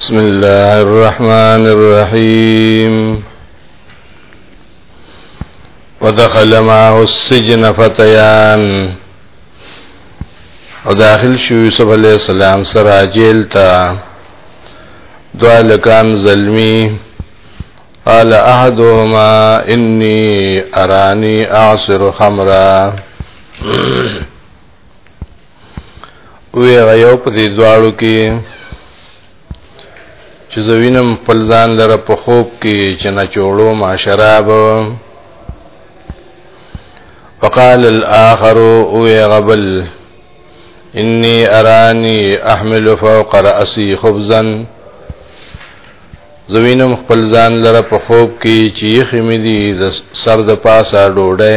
بسم الله الرحمن الرحيم ودخل معه السجن فتيان وداخل شو يوسف عليه السلام سرع جيلتا دعال كان ظلمي قال احدهما اني اراني اعصر خمرا وی غیو په دې دواړو کې چې زوینم خپل ځان لره په خوب کې چې نه چوړو ما شراب وقال الاخر او غبل انی ارانی احمل فوق راسی خبزا زوینم خپل ځان لره په خوب کې چې یخې مې دي د سر د پاسه ډوډۍ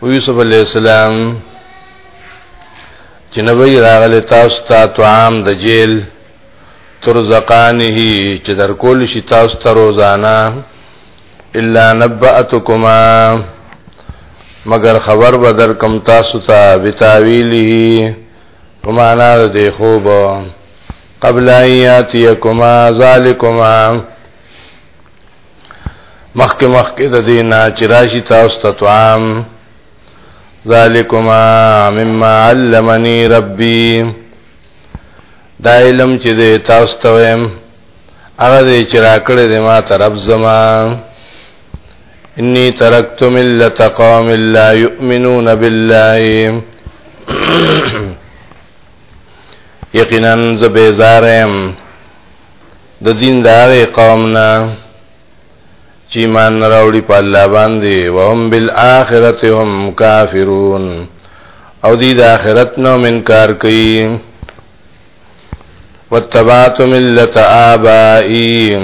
او یوسف علی السلام چې نبی راغلی تاسو ته طعام د جیل ترزقانه چې در کول شي تاسو ته روزانه الا نبأتکما مگر خبر به در کم تاسو ته بتاویله په معنا د خوب قبل ایاتیکما ذالکما مخک مخک د دینا چې راشي تاسو ته طعام ذالکما مما علمني ربي دا علم چې د تاسو ته ویم هغه دې چې راکړې دې ما ته رب زما انی ترکت ملت قوم لا یؤمنون بالله یقینا زبیزارم د دین د هغې قوم نه چې ایمان نه راوړي په الله باندې وهم بالآخرة هم کافرون او دی د آخرت نه منکار کوي واتبعت ملت آبائی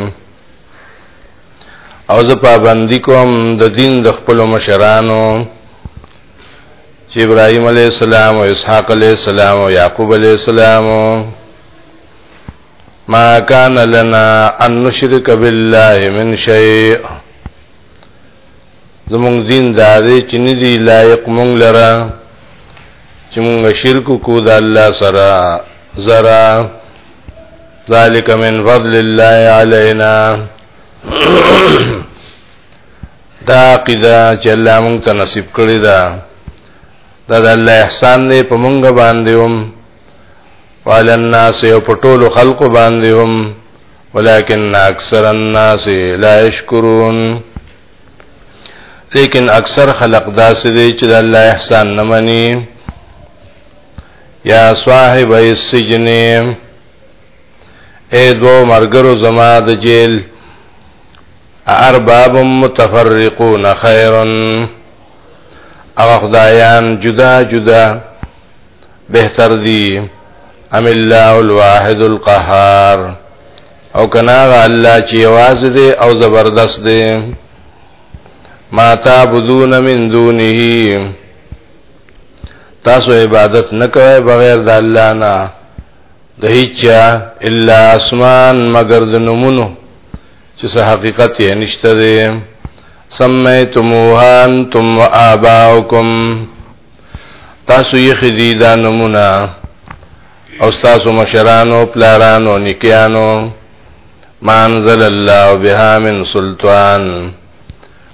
او زه پابندی کوم د دین د خپل مشرانو چې ابراهيم عليه السلام او اسحاق عليه السلام او يعقوب عليه السلام ما كان لنا ان نشرك بالله من شيء زمون دین دا دی چې ندی لایق مونږ لره چې مونږ شرک کو د الله سره زرا ذالک من فضل الله علينا دا قضا چې الله مونږ ته نصیب کړی دا دا د الله احسان دی په مونږ باندې هم وعلى الناس او په ټولو خلقو باندې هم ولكن اکثر الناس لا يشكرون لیکن اکثر خلق داسې دي چې د الله احسان نه مني یا صاحب السجن اے دو مرګرو زما د جیل ارباب متفرقون خیرن او خدایان جدا جدا بهتر دی ام الله الواحد القهار او کناغه الله چې आवाज دی او زبردست دی ما تعبدون من دونه تاسو عبادت نکوي بغیر د الله نه د هیچا الا اسمان مگر د نمونو چې څه حقیقت یې نشته دی سمیتموها انتم وآباؤکم تاسو یې خدي دا نمونه او تاسو مشرانو پلارانو نکیانو مانزل الله بها من سلطان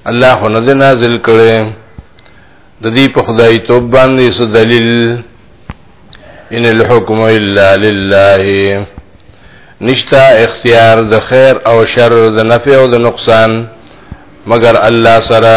الله خو نه نازل کړي د دې په خدای توب باندې څه دلیل ان الحكم الا لله نشتا اختیار د خیر او شر د نفع او د نقصان مگر الله سره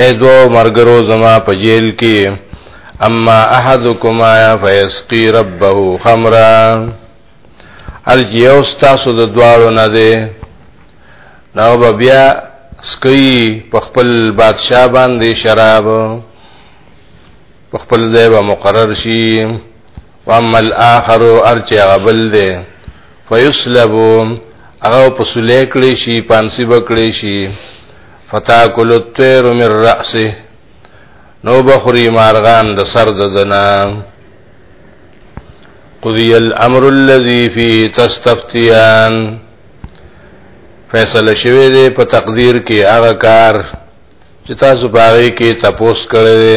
اے دو مرګرو زما په جیل کې اما احدکما فیسقی ربه خمرا الجیو تاسو د دواړو نه دی نو به بیا سکی په خپل بادشاہ باندې شراب په خپل ځای به مقرر شي واما الاخر ارچه غبل ده فیسلبو هغه په سولې کړی شي پانسی بکړی شي فتاکل الطير من راسه نو بخری مارغان د سر د دنا قضی الامر الذي فيه تستفتيان فیصله شوه دی په تقدیر کې هغه کار چې تاسو باغې کې تپوس کړی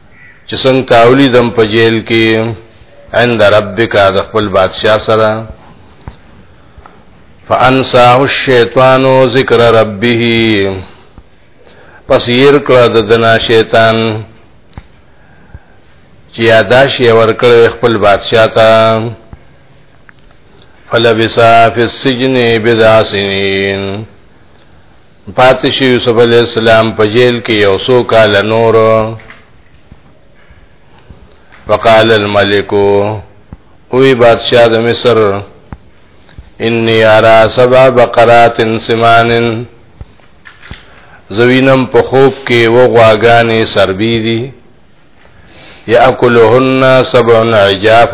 چې څنګه تاولی دم په جیل کې عند ربک د خپل بادشاہ سره فانساه الشیطان ذکر ربه پس ير کړه د دنا شیطان چې یاداش یې ورکړ خپل بادشاہ ته فلبسا فی السجن بضع سنین پاتې شي یوسف علی السلام په جیل کې یو څو کال نور وقال الملك وی بادشاہ د مصر انی ارا سبع بقرات سمان زوینم په خوب کې و غواګانې سربی دي یاکلهن سبع عجاف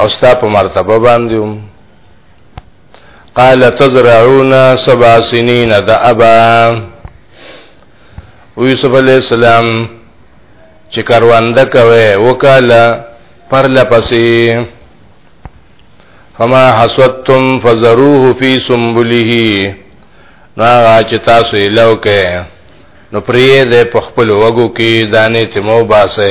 او ستا په مرتبه باندې هم قال تزرعون سبع سنين دأبا ويوسف عليه السلام چې کاروانده کوي وکاله پر لپسې فما حسوتم فزروه فی سنبله نا چې تاسو یې لوکه نو پرې دې په خپل وګو کې دانې تمو باسه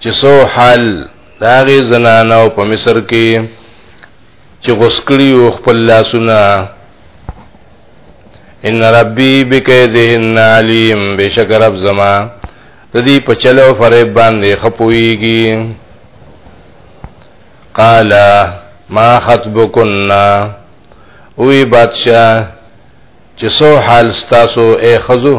چې سو حال داغي زنانو په مصر کې چې غسکړي او خپل لاسونه ان ربي بكيدهن عليم بشک رب زما د دې په چلو فریب باندې خپويږي قال ما خطبكن وی بادشاہ چې سو حال ستاسو اے خزو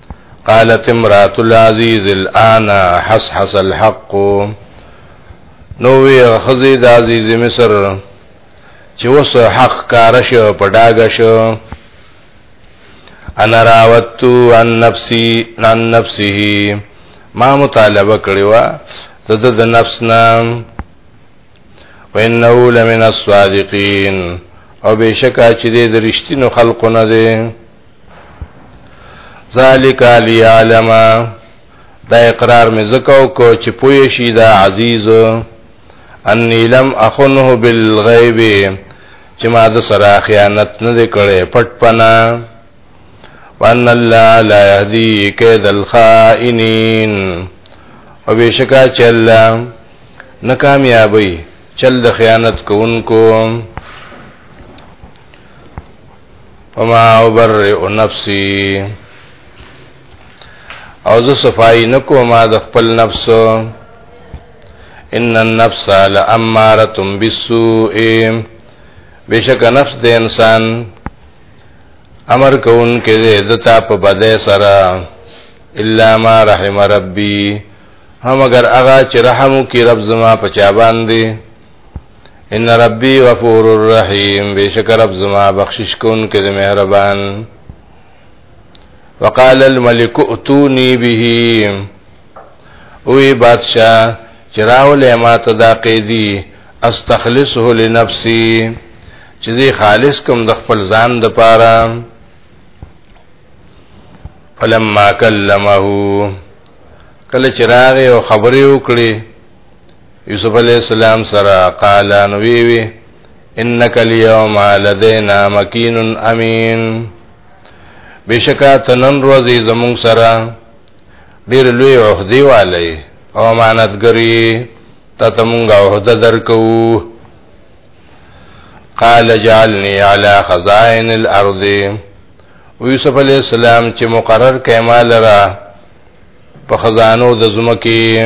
قالت امرات العزیز الان حسحس الحق نو وی خزی د عزیز مصر چې وس حق کار شو پډاګ شو انا راوتو عن نفسي عن نفسه ما مطالبه کړی و د د نفس نام وانه لمن الصادقين او بشکا چې د رښتینو خلقو نه دی ذالک علی علم دا اقرار می زکاو کو چې پوی شي دا عزیز انی لم اخنه بالغیب چې ما د سره خیانت نه کړې پټ پنا وان الله لا يهدي كيد الخائنين وبشکا چې الله ناکامیابی چل د خیانت کوونکو وما ابرئ نفسي او زه صفائی نکوم د خپل نفس ان النفس لاماره بالسوء بشک نفس د انسان امر کون کې د تا په بده سره الا ما رحم ربي هم اگر اغا چې رحم کی رب زما په چا باندې ان ربي غفور الرحیم بشک رب زما بخشش کون کې د مهربان وقال الملك اتوني به وی بادشاہ چراولې ما ته دا قیدی استخلصه لنفسي چې زه خالص کوم د خپل ځان د پاره فلما کلمه کله چراغ او خبرې وکړي یوسف علی السلام سره قال نو وی وی انک اليوم لدینا مکین امین بشکا تنن روزی زمون سره ډیر لوی عہدی والی او امانتګری ته تمونګه عہده درکو قال جعلني على خزائن الارض یوسف علی السلام چې مقرر کما لرا په خزانو د زمکی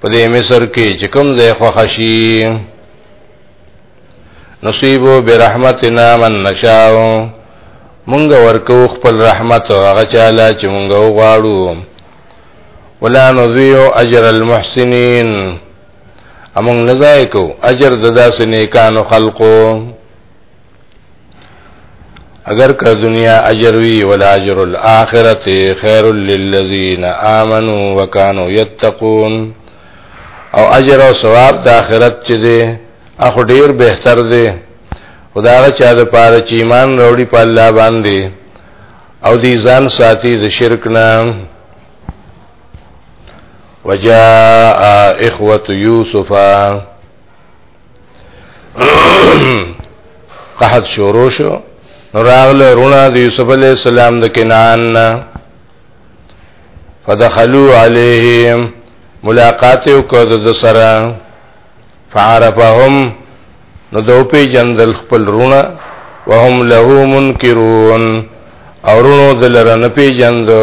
په دې مصر کې چې کوم ځای خوښ شي نصیبو برحمتنا من نشاء مونږ ورکو خپل رحمت هغه چاله چې مونږ وغواړو ولا نضيع اجر المحسنين امون نزای کو اجر ددا سنیکانو خلقو اگر که دنیا اجر وی ول اجر الاخرت خیر للذین آمنو وکانو یتقون او اجر او ثواب د آخرت چې دی اخو ډیر بهتر دی خدای چا د پاره چې ایمان وروړي په الله باندې او دی ځان ساتي د شرک نه وجاء اخوه یوسفا قحط شروع شو راغله رونا د یوسف علی السلام د کنعان فدخلوا علیهم ملاقات وکړ د سره فعرفهم نو دو پی جندل خپل رونا وهم له منکرون اورونو دلرن پی جندو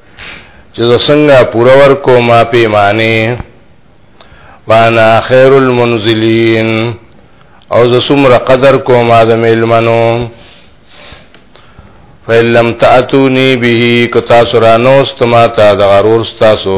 چې څنګه پوره ورکو ما پیمانه وانا خیر المنزلین او ز سمره قدر کو ما د میلمنو فإن لم تأتوني به کتا سرانو استما تا د غرور ستاسو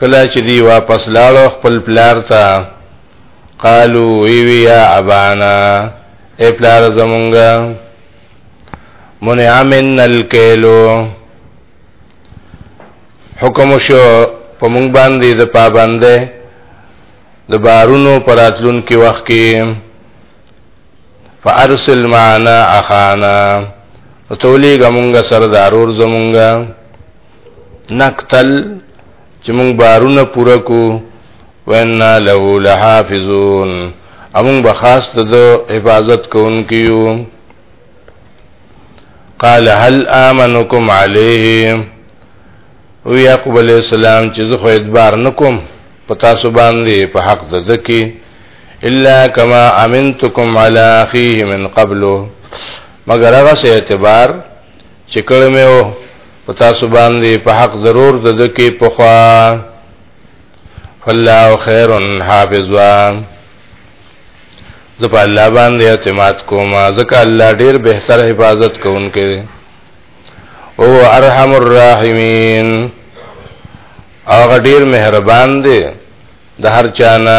کله چې دی واپس لاړو خپل پلار ته قالو وی وی یا ابانا ای پلار زمونږه منع من الکیلو حکم شو په مونږ باندې د پابنده د بارونو پراتلون کې وخت کې فارسل معنا اخانا وتولیګه مونږه سردارور زمونږه نقتل چې موږ بارونه پوره کو وینا له لحافظون امون به خاص د حفاظت کوونکیو قال هل امنکم علیه او یعقوب علیہ السلام چې زه خو ادبار نکوم پتا سو باندې په حق د دکی الا کما امنتکم علی اخیه من قبل مگر هغه سه اعتبار چې کړه مې و په تاسو باندې په حق ضرور د دکی په خوا فالله خير حافظا زه په الله باندې اعتماد کوم ځکه الله ډیر بهتر حفاظت کوونکی دی او ارحم الراحمین هغه ډیر مهربان دی د هر چانه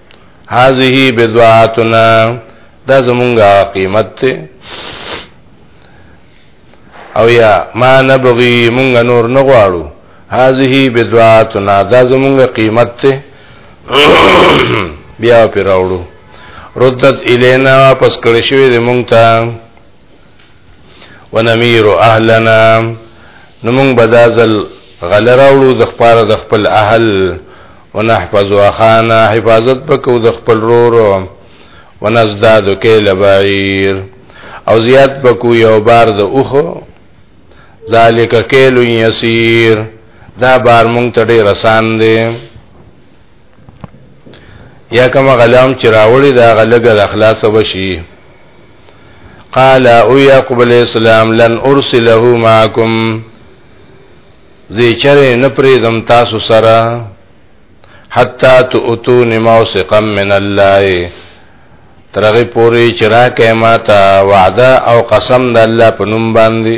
هذه بدعاتنا دا زمونږه قیمت ته او یا ما نبغي مونږ نور نه غواړو هذه بدعاتنا دا زمونږه قیمت ته بیا پر راوړو ردت الینا واپس کړی شوی د مونږ ته ونمیر اهلنا نمون بدازل غل راوړو د خپل د خپل اهل ونحفظ اخانا حفاظت وکړو د خپل رور ونزداد کیل بعیر او زیات بکو یو بار د اوخو ذالک کیل یسیر دا بار مونږ ته ډیر آسان دی یا کوم غلام چې راوړي دا غلګه د اخلاص وبشي قال او يعقوب عليه السلام لن ارسله معكم زی چرې نه پریدم تاسو سره حتا تؤتون موثقا من الله ترغه پوری چرا کما تا وعده او قسم د الله په نوم باندې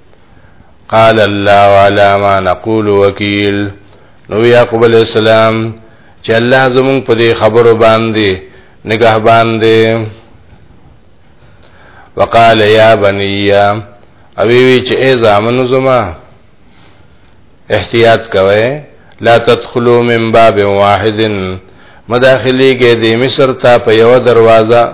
قال الله على ما نقول وکیل نو یعقوب علیہ السلام چې الله زمون په دې خبرو باندې نگاه باندې وقال یا بنی او وی چې ای زامنو زما احتیاط کوئ لا تدخلوا من باب واحد مداخلي کې د مصر ته په یو دروازه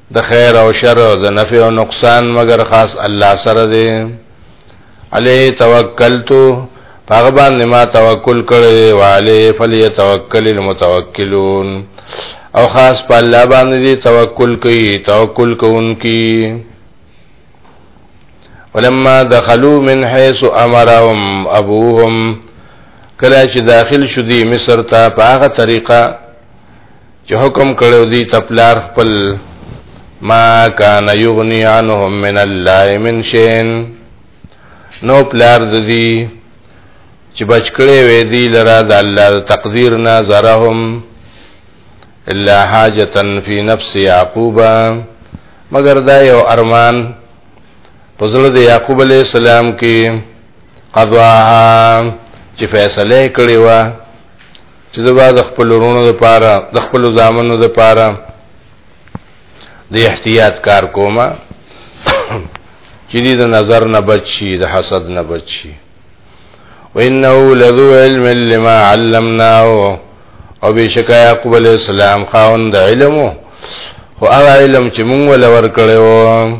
د خیر او شر او د نفع او نقصان مگر خاص الله سره دی علی توکلتو هغه باندې ما توکل کړی او علی فلیتوکل المتوکلون او خاص په الله باندې توکل کوي توکل کوونکی ولما دخلوا من حيث امرهم ابوهم کله چې داخل شو دی مصر ته په هغه طریقه چې حکم کړو دی تپلار خپل ما کان یغنی عنهم من الله من شین نو پلار د دی چې بچکړې وې دی لرا د الله تقدیر نه زرهم الا حاجتا فی نفس یعقوب مگر دا یو ارمان پزړه د یعقوب علی السلام کې قضاها چې فیصله کړې و چې زه به د خپل ورونو لپاره د خپل ځامنو لپاره د احتیاط کار کوم چې دې د نظر نه بچي د حسد نه بچي وانه لذو علم لما علمناه او بشکا یعقوب علیہ السلام خاوند علمو او هغه علم چې مونږ ولور کړو